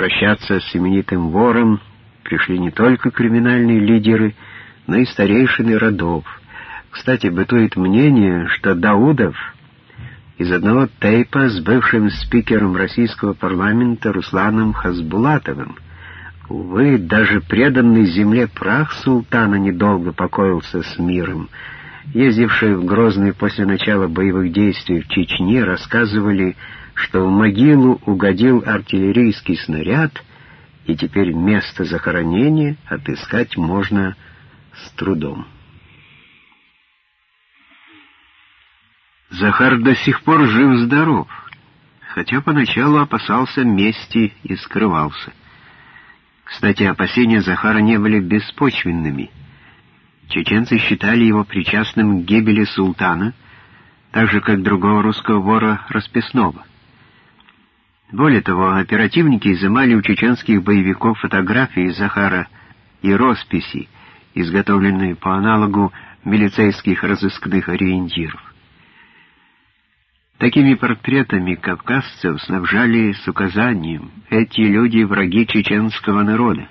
распрощаться с именитым вором пришли не только криминальные лидеры, но и старейшины родов. Кстати, бытует мнение, что Даудов из одного тейпа с бывшим спикером российского парламента Русланом Хасбулатовым. Увы, даже преданный земле прах султана недолго покоился с миром. Ездившие в Грозный после начала боевых действий в Чечне рассказывали, что в могилу угодил артиллерийский снаряд, и теперь место захоронения отыскать можно с трудом. Захар до сих пор жив-здоров, хотя поначалу опасался мести и скрывался. Кстати, опасения Захара не были беспочвенными. Чеченцы считали его причастным к гибели султана, так же, как другого русского вора Расписного. Более того, оперативники изымали у чеченских боевиков фотографии Захара и росписи, изготовленные по аналогу милицейских разыскных ориентиров. Такими портретами кавказцев снабжали с указанием «эти люди враги чеченского народа».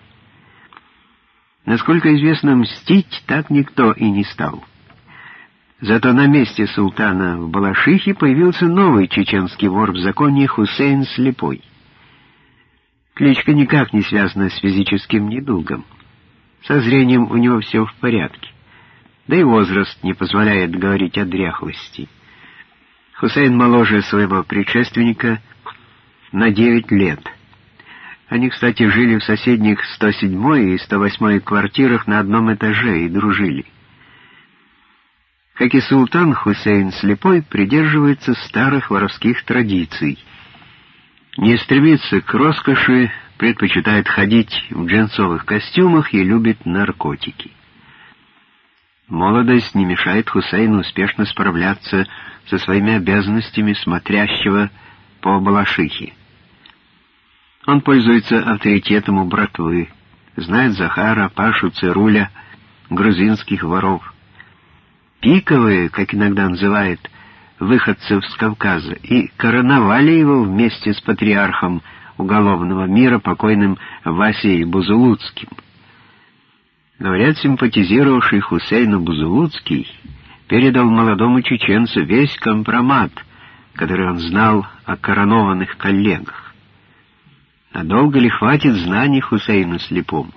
Насколько известно, мстить так никто и не стал. Зато на месте султана в Балашихе появился новый чеченский вор в законе Хусейн Слепой. Кличка никак не связана с физическим недугом. Со зрением у него все в порядке. Да и возраст не позволяет говорить о дряхлости. Хусейн моложе своего предшественника на 9 лет. Они, кстати, жили в соседних 107 и 108 квартирах на одном этаже и дружили. Как и султан Хусейн Слепой придерживается старых воровских традиций. Не стремится к роскоши, предпочитает ходить в джинсовых костюмах и любит наркотики. Молодость не мешает Хусейну успешно справляться со своими обязанностями смотрящего по Балашихе. Он пользуется авторитетом у братвы, знает Захара, Пашу, Церуля, грузинских воров. Пиковые, как иногда называют выходцев с Кавказа, и короновали его вместе с патриархом уголовного мира покойным Васей Бузулуцким. Говорят, симпатизировавший Хусейну Бузулуцкий передал молодому чеченцу весь компромат, который он знал о коронованных коллегах. Надолго ли хватит знаний Хусейну слепому?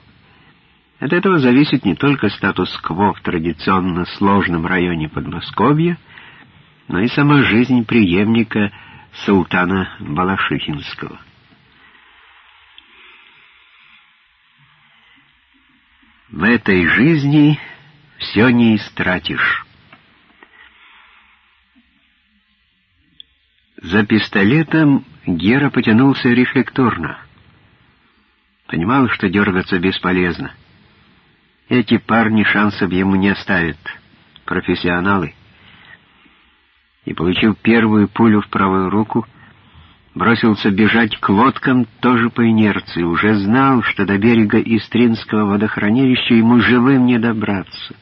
От этого зависит не только статус-кво в традиционно сложном районе Подмосковья, но и сама жизнь преемника султана Балашихинского. В этой жизни все не истратишь. За пистолетом Гера потянулся рефлекторно. Понимал, что дергаться бесполезно. Эти парни шансов ему не оставят. Профессионалы. И, получив первую пулю в правую руку, бросился бежать к лодкам тоже по инерции, уже знал, что до берега Истринского водохранилища ему живым не добраться.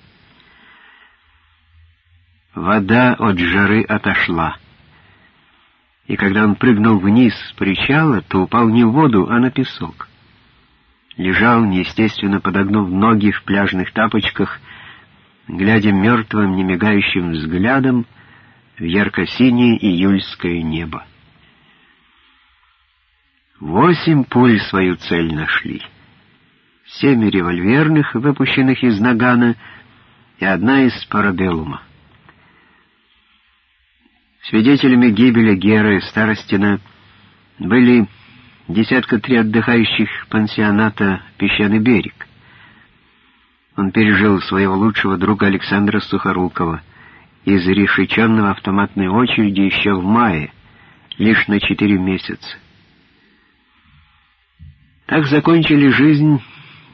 Вода от жары отошла. И когда он прыгнул вниз с причала, то упал не в воду, а на песок. Лежал, неестественно подогнув ноги в пляжных тапочках, глядя мертвым, немигающим взглядом в ярко-синее июльское небо. Восемь пуль свою цель нашли. Семь револьверных, выпущенных из нагана, и одна из парабеллума. Свидетелями гибели Геры Старостина были десятка три отдыхающих пансионата «Песчаный берег». Он пережил своего лучшего друга Александра Сухорукова, из решеченного автоматной очереди еще в мае, лишь на четыре месяца. Так закончили жизнь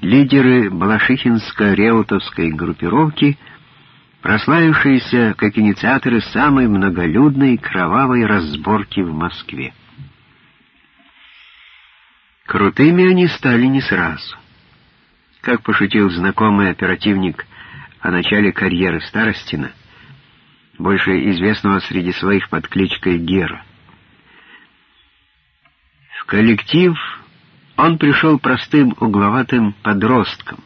лидеры Балашихинско-Реутовской группировки, прославившиеся как инициаторы самой многолюдной кровавой разборки в Москве. Крутыми они стали не сразу. Как пошутил знакомый оперативник о начале карьеры Старостина, больше известного среди своих под кличкой Гера. В коллектив Он пришел простым угловатым подростком,